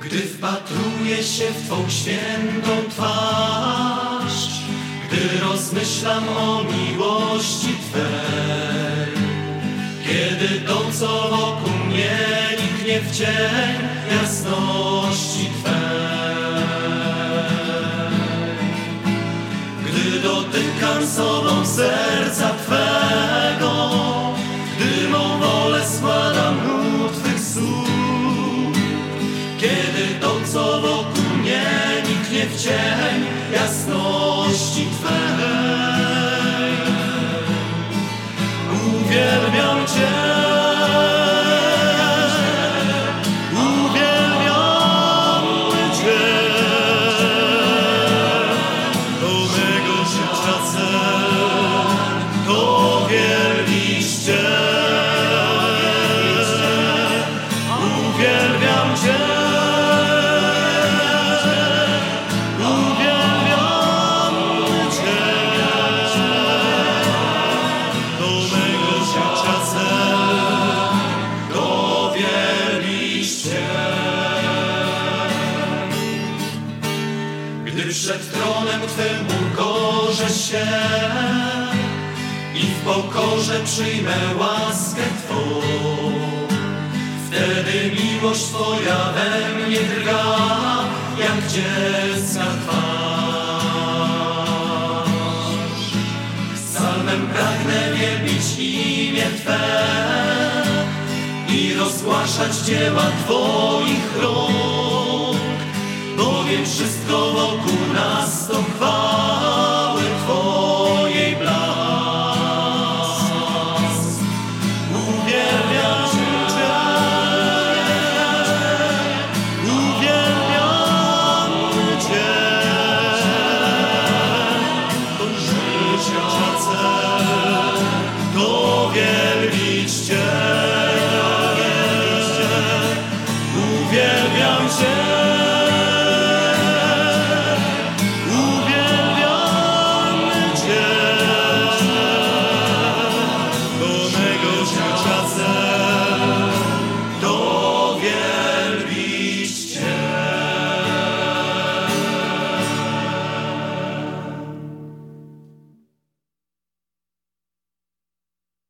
Gdy wpatruję się w Twą świętą twarz, gdy rozmyślam o miłości Twej, kiedy to, co wokół mnie niknie w cień jasności Twej. Gdy dotykam sobą serca Twego, gdy mą wolę składam lud Twych słów, w cień Gdy przed tronem Twym ukorzę się i w pokorze przyjmę łaskę Twą, wtedy miłość Twoja we mnie drga, jak dziecka twarz. Psalmem pragnę wielbić imię Twe i rozgłaszać dzieła Twoich rąk, bowiem wszystko wokół nas to chwały Twojej blask. Uwielbiam Cię, uwielbiam Cię, to życia cel, to wielbić Cię. Uwielbiam Cię.